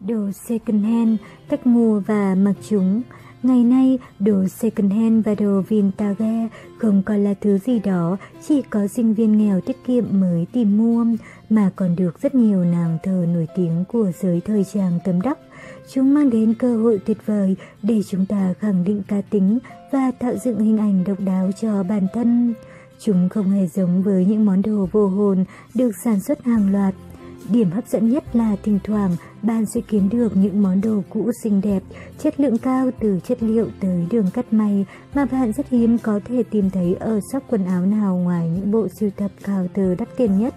Đồ second hand, cách mua và mặc chúng. Ngày nay, đồ second hand và đồ vintage không còn là thứ gì đó chỉ có sinh viên nghèo tiết kiệm mới tìm mua, mà còn được rất nhiều nàng thờ nổi tiếng của giới thời trang tâm đắc. Chúng mang đến cơ hội tuyệt vời để chúng ta khẳng định cá tính và tạo dựng hình ảnh độc đáo cho bản thân. Chúng không hề giống với những món đồ vô hồn được sản xuất hàng loạt. Điểm hấp dẫn nhất là thỉnh thoảng bạn sẽ kiếm được những món đồ cũ xinh đẹp, chất lượng cao từ chất liệu tới đường cắt may mà bạn rất hiếm có thể tìm thấy ở shop quần áo nào ngoài những bộ sưu tập cao từ đắt tiền nhất.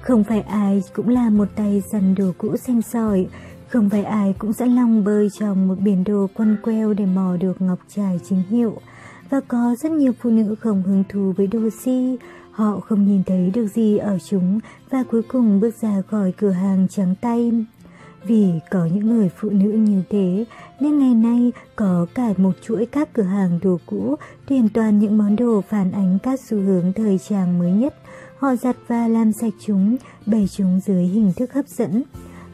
Không phải ai cũng là một tay dần đồ cũ xanh sỏi, không phải ai cũng sẵn lòng bơi trong một biển đồ quăn queo để mò được ngọc trai chính hiệu. Và có rất nhiều phụ nữ không hứng thú với đồ si, họ không nhìn thấy được gì ở chúng và cuối cùng bước ra khỏi cửa hàng trắng tay. Vì có những người phụ nữ như thế, nên ngày nay có cả một chuỗi các cửa hàng đồ cũ tuyển toàn những món đồ phản ánh các xu hướng thời trang mới nhất. Họ giặt và làm sạch chúng, bày chúng dưới hình thức hấp dẫn.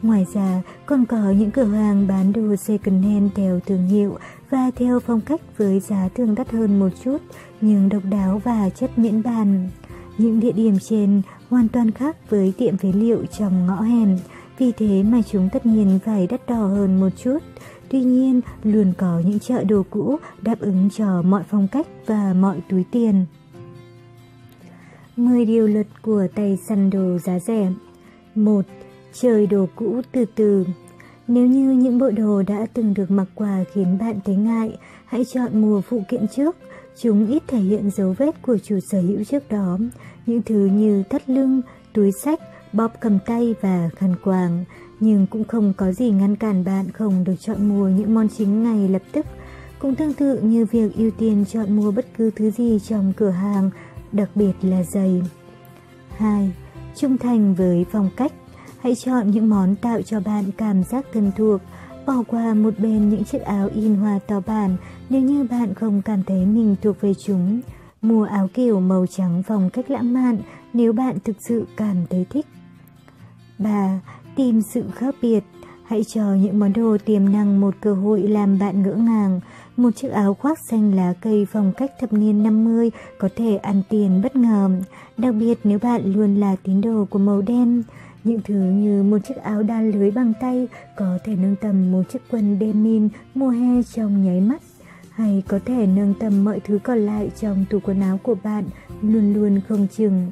Ngoài ra, còn có những cửa hàng bán đồ second hand theo thương hiệu và theo phong cách với giá thường đắt hơn một chút, nhưng độc đáo và chất miễn bàn. Những địa điểm trên hoàn toàn khác với tiệm phế liệu trong ngõ hẻm, vì thế mà chúng tất nhiên phải đắt đỏ hơn một chút. Tuy nhiên, luôn có những chợ đồ cũ đáp ứng cho mọi phong cách và mọi túi tiền. 10 điều luật của tay săn đồ giá rẻ 1. Chơi đồ cũ từ từ Nếu như những bộ đồ đã từng được mặc quà khiến bạn thấy ngại, hãy chọn mua phụ kiện trước. Chúng ít thể hiện dấu vết của chủ sở hữu trước đó. Những thứ như thắt lưng, túi sách, bóp cầm tay và khăn quàng. Nhưng cũng không có gì ngăn cản bạn không được chọn mua những món chính ngay lập tức. Cũng tương tự như việc ưu tiên chọn mua bất cứ thứ gì trong cửa hàng, đặc biệt là giày. 2. Trung thành với phong cách Hãy chọn những món tạo cho bạn cảm giác thân thuộc, bỏ qua một bên những chiếc áo in hoa to bản nếu như bạn không cảm thấy mình thuộc về chúng. Mua áo kiểu màu trắng phong cách lãng mạn nếu bạn thực sự cảm thấy thích. 3. Tìm sự khác biệt Hãy cho những món đồ tiềm năng một cơ hội làm bạn ngỡ ngàng. Một chiếc áo khoác xanh lá cây phong cách thập niên 50 có thể ăn tiền bất ngờ, đặc biệt nếu bạn luôn là tín đồ của màu đen. Những thứ như một chiếc áo đan lưới bằng tay có thể nâng tầm một chiếc quần denim mùa hè trong nháy mắt, hay có thể nâng tầm mọi thứ còn lại trong tủ quần áo của bạn luôn luôn không chừng.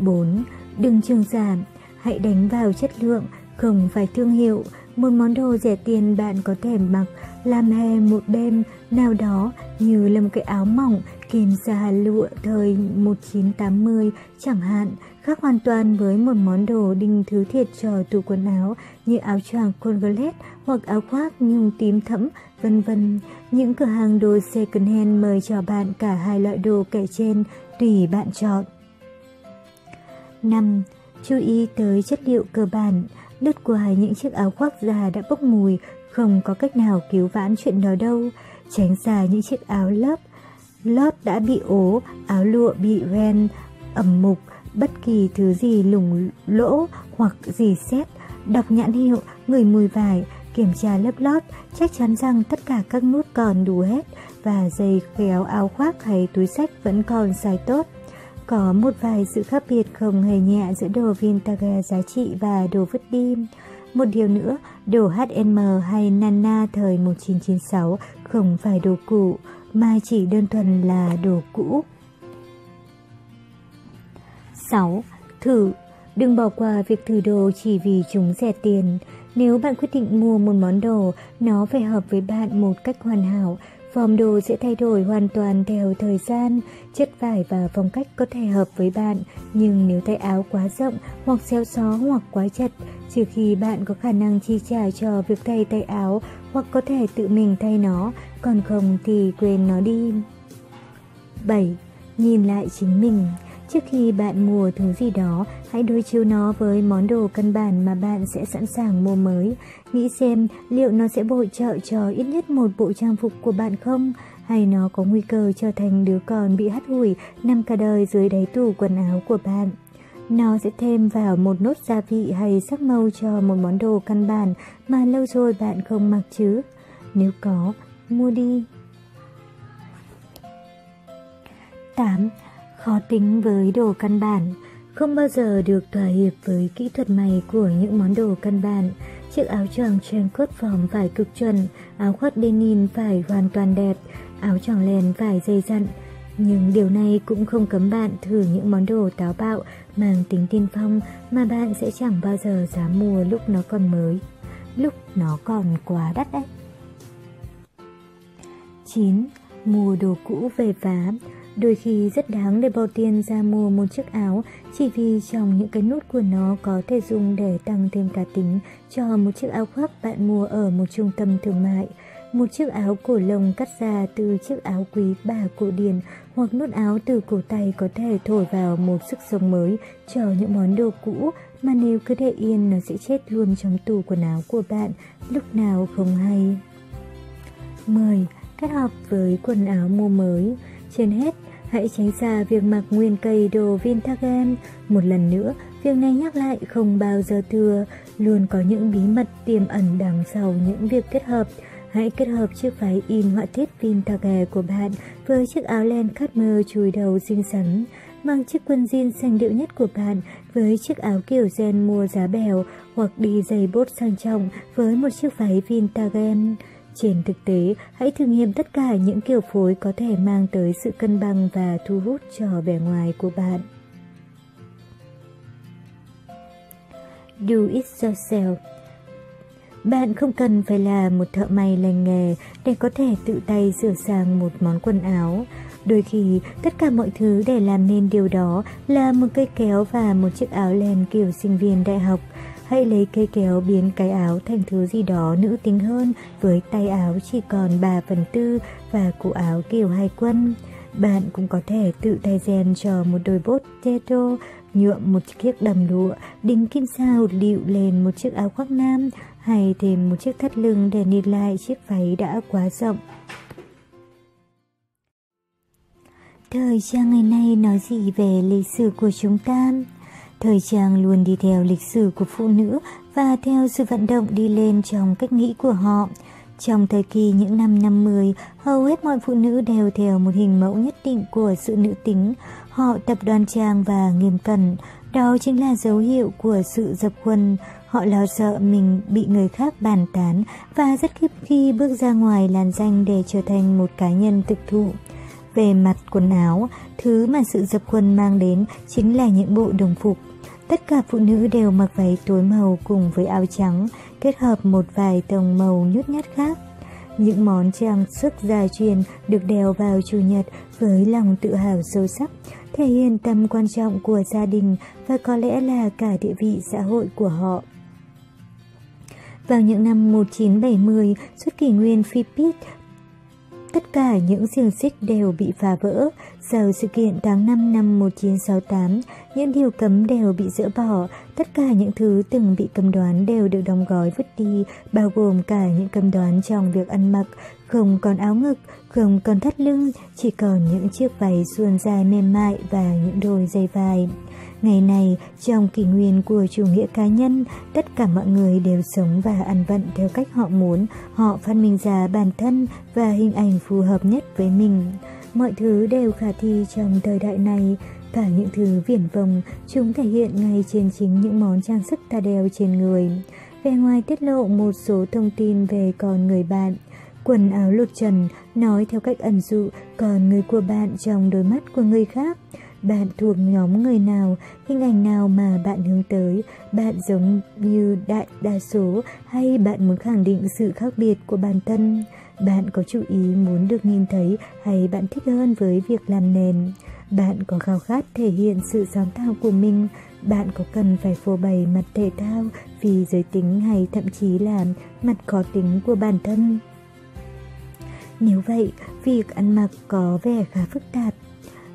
4. Đừng trường giảm, hãy đánh vào chất lượng, không phải thương hiệu. Một món đồ rẻ tiền bạn có thể mặc làm hè một đêm nào đó như là một cái áo mỏng kìm xa lụa thời 1980 chẳng hạn, khác hoàn toàn với một món đồ đinh thứ thiệt cho tủ quần áo như áo choàng Colgate hoặc áo khoác nhung tím thẫm, vân vân. Những cửa hàng đồ second hand mời cho bạn cả hai loại đồ kể trên, tùy bạn chọn. 5. Chú ý tới chất liệu cơ bản, lướt qua những chiếc áo khoác già đã bốc mùi, không có cách nào cứu vãn chuyện đó đâu. Tránh xa những chiếc áo lớp, lót đã bị ố, áo lụa bị ren, ẩm mục, bất kỳ thứ gì lủng lỗ hoặc gì xét, đọc nhãn hiệu, người mùi vải, kiểm tra lớp lót, chắc chắn rằng tất cả các nút còn đủ hết và dây khéo áo khoác hay túi sách vẫn còn xài tốt. Có một vài sự khác biệt không hề nhẹ giữa đồ vintage giá trị và đồ vứt đi. Một điều nữa, đồ H&M hay Nana thời 1996 không phải đồ cũ, mà chỉ đơn thuần là đồ cũ. 6. Thử Đừng bỏ qua việc thử đồ chỉ vì chúng rẻ tiền. Nếu bạn quyết định mua một món đồ, nó phải hợp với bạn một cách hoàn hảo. Form đồ sẽ thay đổi hoàn toàn theo thời gian, chất vải và phong cách có thể hợp với bạn, nhưng nếu tay áo quá rộng hoặc xéo xó hoặc quá chật, trừ khi bạn có khả năng chi trả cho việc thay tay áo hoặc có thể tự mình thay nó, còn không thì quên nó đi. 7. Nhìn lại chính mình Trước khi bạn mua thứ gì đó, hãy đối chiếu nó với món đồ căn bản mà bạn sẽ sẵn sàng mua mới. Nghĩ xem liệu nó sẽ bổ trợ cho ít nhất một bộ trang phục của bạn không? Hay nó có nguy cơ trở thành đứa con bị hắt hủi nằm cả đời dưới đáy tủ quần áo của bạn? Nó sẽ thêm vào một nốt gia vị hay sắc màu cho một món đồ căn bản mà lâu rồi bạn không mặc chứ. Nếu có, mua đi. 8. Khó tính với đồ căn bản Không bao giờ được thỏa hiệp với kỹ thuật may của những món đồ căn bản. Chiếc áo choàng trên cốt phỏng phải cực chuẩn, áo khoác denim phải hoàn toàn đẹp, áo choàng len phải dày dặn. Nhưng điều này cũng không cấm bạn thử những món đồ táo bạo mang tính tiên phong mà bạn sẽ chẳng bao giờ dám mua lúc nó còn mới, lúc nó còn quá đắt đấy. 9. Mua đồ cũ về vá Đôi khi rất đáng để bỏ tiền ra mua một chiếc áo chỉ vì trong những cái nút của nó có thể dùng để tăng thêm cá tính cho một chiếc áo khoác bạn mua ở một trung tâm thương mại. Một chiếc áo cổ lông cắt ra từ chiếc áo quý bà cổ điển hoặc nút áo từ cổ tay có thể thổi vào một sức sống mới cho những món đồ cũ mà nếu cứ để yên nó sẽ chết luôn trong tủ quần áo của bạn lúc nào không hay. 10. Kết hợp với quần áo mua mới Trên hết, hãy tránh xa việc mặc nguyên cây đồ Vintagen. Một lần nữa, việc này nhắc lại không bao giờ thừa, luôn có những bí mật tiềm ẩn đằng sau những việc kết hợp. Hãy kết hợp chiếc váy in họa tiết vintage của bạn với chiếc áo len cắt mơ chùi đầu xinh xắn, mang chiếc quần jean xanh điệu nhất của bạn với chiếc áo kiểu gen mua giá bèo hoặc đi giày bốt sang trọng với một chiếc váy vintage. Trên thực tế, hãy thử nghiệm tất cả những kiểu phối có thể mang tới sự cân bằng và thu hút cho vẻ ngoài của bạn. Do it yourself Bạn không cần phải là một thợ may lành nghề để có thể tự tay sửa sang một món quần áo. Đôi khi, tất cả mọi thứ để làm nên điều đó là một cây kéo và một chiếc áo len kiểu sinh viên đại học – Hãy lấy cây kéo biến cái áo thành thứ gì đó nữ tính hơn với tay áo chỉ còn 3 phần tư và cổ áo kiểu hai quân. Bạn cũng có thể tự tay rèn cho một đôi bốt teto, nhuộm một chiếc đầm lụa, đính kim sao liệu lên một chiếc áo khoác nam hay thêm một chiếc thắt lưng để nịt lại chiếc váy đã quá rộng. Thời trang ngày nay nói gì về lịch sử của chúng ta? Thời trang luôn đi theo lịch sử của phụ nữ và theo sự vận động đi lên trong cách nghĩ của họ. Trong thời kỳ những năm 50, hầu hết mọi phụ nữ đều theo một hình mẫu nhất định của sự nữ tính. Họ tập đoan trang và nghiêm cẩn. Đó chính là dấu hiệu của sự dập khuân. Họ lo sợ mình bị người khác bàn tán và rất khiếp khi bước ra ngoài làn danh để trở thành một cá nhân thực thụ. Về mặt quần áo, thứ mà sự dập khuân mang đến chính là những bộ đồng phục. Tất cả phụ nữ đều mặc váy tối màu cùng với áo trắng, kết hợp một vài tông màu nhút nhát khác. Những món trang sức gia truyền được đeo vào chủ nhật với lòng tự hào sâu sắc, thể hiện tầm quan trọng của gia đình và có lẽ là cả địa vị xã hội của họ. Vào những năm 1970, suốt kỷ nguyên Philippines Tất cả những xiềng xích đều bị phá vỡ. Sau sự kiện tháng 5 năm 1968, những điều cấm đều bị dỡ bỏ. Tất cả những thứ từng bị cấm đoán đều được đóng gói vứt đi, bao gồm cả những cấm đoán trong việc ăn mặc. Không còn áo ngực, không còn thắt lưng, chỉ còn những chiếc váy suôn dài mềm mại và những đôi dây vải Ngày này, trong kỷ nguyên của chủ nghĩa cá nhân, tất cả mọi người đều sống và ăn vận theo cách họ muốn, họ phát minh ra bản thân và hình ảnh phù hợp nhất với mình. Mọi thứ đều khả thi trong thời đại này, cả những thứ viển vông, chúng thể hiện ngay trên chính những món trang sức ta đeo trên người. Về ngoài tiết lộ một số thông tin về con người bạn, quần áo lột trần, nói theo cách ẩn dụ còn người của bạn trong đôi mắt của người khác. Bạn thuộc nhóm người nào, hình ảnh nào mà bạn hướng tới, bạn giống như đại đa số hay bạn muốn khẳng định sự khác biệt của bản thân. Bạn có chú ý muốn được nhìn thấy hay bạn thích hơn với việc làm nền. Bạn có khao khát thể hiện sự sáng tạo của mình. Bạn có cần phải phô bày mặt thể thao vì giới tính hay thậm chí là mặt khó tính của bản thân. Nếu vậy, việc ăn mặc có vẻ khá phức tạp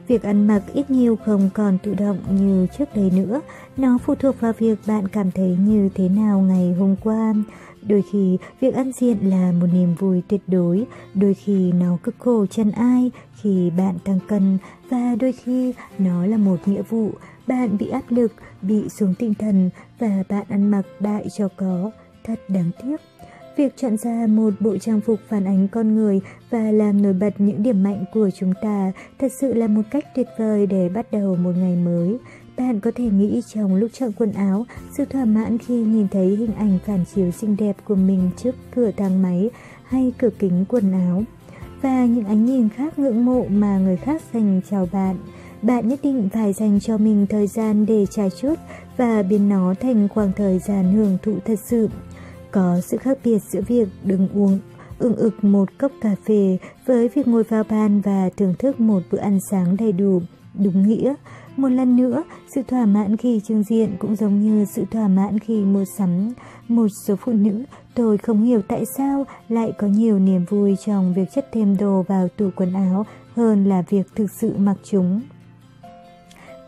Việc ăn mặc ít nhiều không còn tự động như trước đây nữa, nó phụ thuộc vào việc bạn cảm thấy như thế nào ngày hôm qua. Đôi khi, việc ăn diện là một niềm vui tuyệt đối, đôi khi nó cực khổ chân ai khi bạn tăng cân và đôi khi nó là một nghĩa vụ. bạn bị áp lực, bị xuống tinh thần và bạn ăn mặc đại cho có. Thật đáng tiếc. Việc chọn ra một bộ trang phục phản ánh con người và làm nổi bật những điểm mạnh của chúng ta thật sự là một cách tuyệt vời để bắt đầu một ngày mới. Bạn có thể nghĩ trong lúc chọn quần áo, sự thỏa mãn khi nhìn thấy hình ảnh phản chiếu xinh đẹp của mình trước cửa thang máy hay cửa kính quần áo và những ánh nhìn khác ngưỡng mộ mà người khác dành chào bạn. Bạn nhất định phải dành cho mình thời gian để trải chút và biến nó thành khoảng thời gian hưởng thụ thật sự. Có sự khác biệt giữa việc đừng uống ưng ực một cốc cà phê với việc ngồi vào bàn và thưởng thức một bữa ăn sáng đầy đủ, đúng nghĩa. Một lần nữa, sự thỏa mãn khi trưng diện cũng giống như sự thỏa mãn khi mua sắm. Một số phụ nữ, tôi không hiểu tại sao lại có nhiều niềm vui trong việc chất thêm đồ vào tủ quần áo hơn là việc thực sự mặc chúng.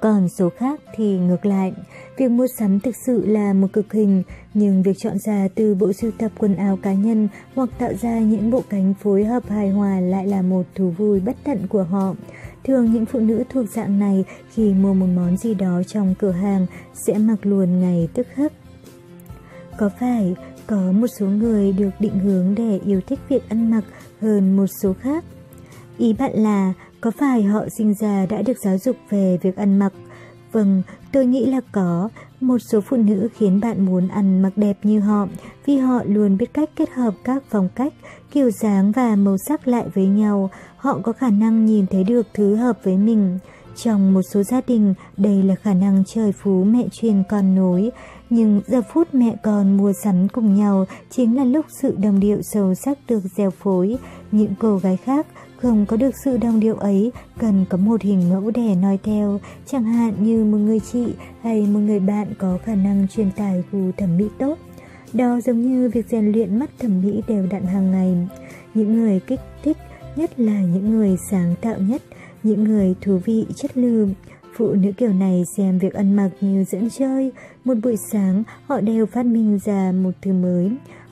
Còn số khác thì ngược lại, việc mua sắm thực sự là một cực hình, nhưng việc chọn ra từ bộ sưu tập quần áo cá nhân hoặc tạo ra những bộ cánh phối hợp hài hòa lại là một thú vui bất tận của họ. Thường những phụ nữ thuộc dạng này khi mua một món gì đó trong cửa hàng sẽ mặc luôn ngày tức khắc. Có phải có một số người được định hướng để yêu thích việc ăn mặc hơn một số khác? Ý bạn là có phải họ sinh ra đã được giáo dục về việc ăn mặc? Vâng, tôi nghĩ là có. Một số phụ nữ khiến bạn muốn ăn mặc đẹp như họ vì họ luôn biết cách kết hợp các phong cách, kiểu dáng và màu sắc lại với nhau. Họ có khả năng nhìn thấy được thứ hợp với mình. Trong một số gia đình, đây là khả năng trời phú mẹ truyền con nối. Nhưng giờ phút mẹ con mua sắm cùng nhau chính là lúc sự đồng điệu sâu sắc được gieo phối. Những cô gái khác không có được sự đồng điệu ấy, cần có một hình mẫu để nói theo, chẳng hạn như một người chị hay một người bạn có khả năng truyền tải gu thẩm mỹ tốt. Đó giống như việc rèn luyện mắt thẩm mỹ đều đặn hàng ngày. Những người kích thích nhất là những người sáng tạo nhất, những người thú vị chất lượng. Phụ nữ kiểu này xem việc ăn mặc như dẫn chơi, một buổi sáng họ đều phát minh ra một thứ mới.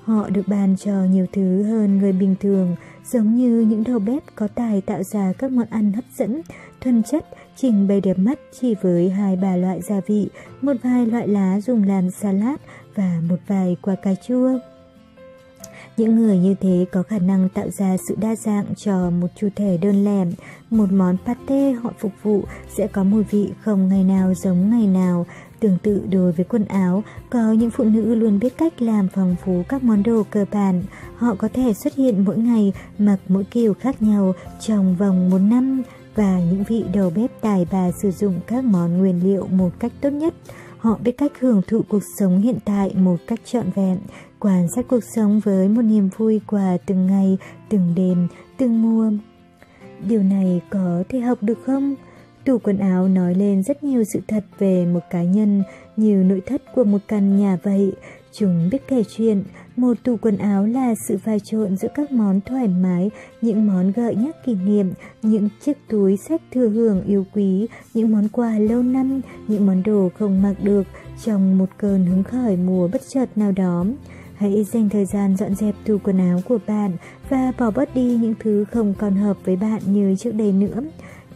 Họ được bàn cho nhiều thứ hơn người bình thường, giống như những đầu bếp có tài tạo ra các món ăn hấp dẫn, thuần chất, trình bày đẹp mắt chỉ với hai ba loại gia vị, một vài loại lá dùng làm salad và một vài quả cà chua. Những người như thế có khả năng tạo ra sự đa dạng cho một chủ thể đơn lẻ. Một món pate họ phục vụ sẽ có mùi vị không ngày nào giống ngày nào. Tương tự đối với quần áo, có những phụ nữ luôn biết cách làm phong phú các món đồ cơ bản. Họ có thể xuất hiện mỗi ngày mặc mỗi kiểu khác nhau trong vòng một năm và những vị đầu bếp tài bà sử dụng các món nguyên liệu một cách tốt nhất. Họ biết cách hưởng thụ cuộc sống hiện tại một cách trọn vẹn, quan sát cuộc sống với một niềm vui qua từng ngày, từng đêm, từng mùa. Điều này có thể học được không? Tủ quần áo nói lên rất nhiều sự thật về một cá nhân như nội thất của một căn nhà vậy. Chúng biết kể chuyện, một tủ quần áo là sự pha trộn giữa các món thoải mái, những món gợi nhắc kỷ niệm, những chiếc túi sách thừa hưởng yêu quý, những món quà lâu năm, những món đồ không mặc được trong một cơn hứng khởi mùa bất chợt nào đó. Hãy dành thời gian dọn dẹp tủ quần áo của bạn và bỏ bớt đi những thứ không còn hợp với bạn như trước đây nữa.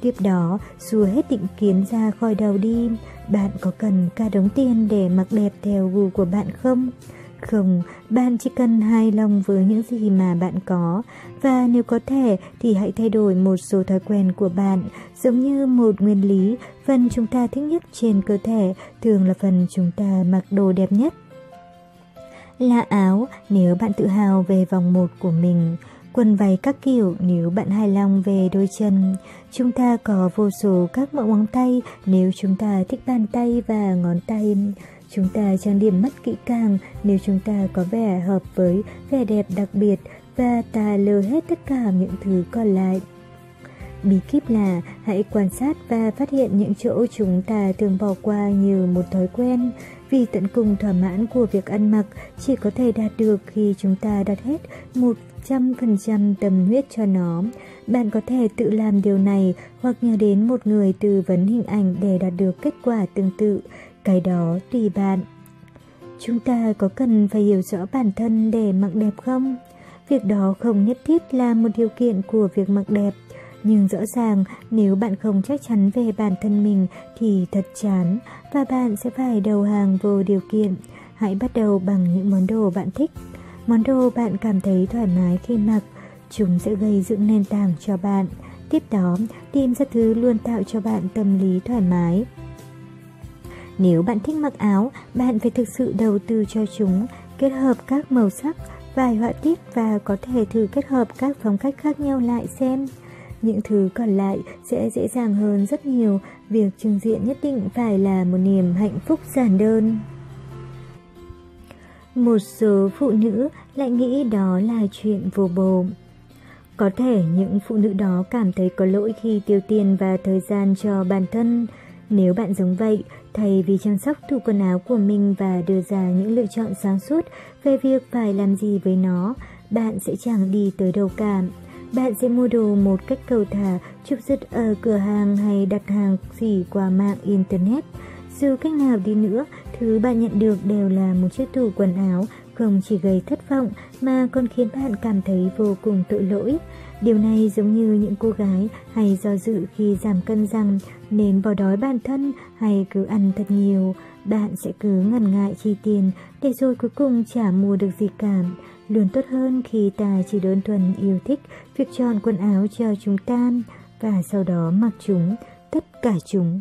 Tiếp đó, xua hết định kiến ra khỏi đầu đi. Bạn có cần cả đống tiền để mặc đẹp theo gu của bạn không? Không, bạn chỉ cần hài lòng với những gì mà bạn có và nếu có thể thì hãy thay đổi một số thói quen của bạn giống như một nguyên lý phần chúng ta thích nhất trên cơ thể thường là phần chúng ta mặc đồ đẹp nhất. Là áo nếu bạn tự hào về vòng một của mình quần váy các kiểu nếu bạn hài lòng về đôi chân. Chúng ta có vô số các mẫu móng tay nếu chúng ta thích bàn tay và ngón tay. Chúng ta trang điểm mắt kỹ càng nếu chúng ta có vẻ hợp với vẻ đẹp đặc biệt và ta lơ hết tất cả những thứ còn lại. Bí kíp là hãy quan sát và phát hiện những chỗ chúng ta thường bỏ qua như một thói quen, vì tận cùng thỏa mãn của việc ăn mặc chỉ có thể đạt được khi chúng ta đặt hết một 100% tâm huyết cho nó. Bạn có thể tự làm điều này hoặc nhờ đến một người tư vấn hình ảnh để đạt được kết quả tương tự. Cái đó tùy bạn. Chúng ta có cần phải hiểu rõ bản thân để mặc đẹp không? Việc đó không nhất thiết là một điều kiện của việc mặc đẹp. Nhưng rõ ràng, nếu bạn không chắc chắn về bản thân mình thì thật chán và bạn sẽ phải đầu hàng vô điều kiện. Hãy bắt đầu bằng những món đồ bạn thích. Món đồ bạn cảm thấy thoải mái khi mặc, chúng sẽ gây dựng nền tảng cho bạn. Tiếp đó, tìm ra thứ luôn tạo cho bạn tâm lý thoải mái. Nếu bạn thích mặc áo, bạn phải thực sự đầu tư cho chúng, kết hợp các màu sắc, vài họa tiết và có thể thử kết hợp các phong cách khác nhau lại xem. Những thứ còn lại sẽ dễ dàng hơn rất nhiều, việc trưng diện nhất định phải là một niềm hạnh phúc giản đơn. Một số phụ nữ lại nghĩ đó là chuyện vô bổ. Có thể những phụ nữ đó cảm thấy có lỗi khi tiêu tiền và thời gian cho bản thân. Nếu bạn giống vậy, thay vì chăm sóc tủ quần áo của mình và đưa ra những lựa chọn sáng suốt về việc phải làm gì với nó, bạn sẽ chẳng đi tới đâu cả. Bạn sẽ mua đồ một cách cầu thả, chụp giật ở cửa hàng hay đặt hàng gì qua mạng Internet. Dù cách nào đi nữa, thứ bạn nhận được đều là một chiếc tủ quần áo không chỉ gây thất vọng mà còn khiến bạn cảm thấy vô cùng tội lỗi. Điều này giống như những cô gái hay do dự khi giảm cân rằng nên bỏ đói bản thân hay cứ ăn thật nhiều. Bạn sẽ cứ ngần ngại chi tiền để rồi cuối cùng chả mua được gì cả. Luôn tốt hơn khi ta chỉ đơn thuần yêu thích việc chọn quần áo cho chúng ta và sau đó mặc chúng, tất cả chúng.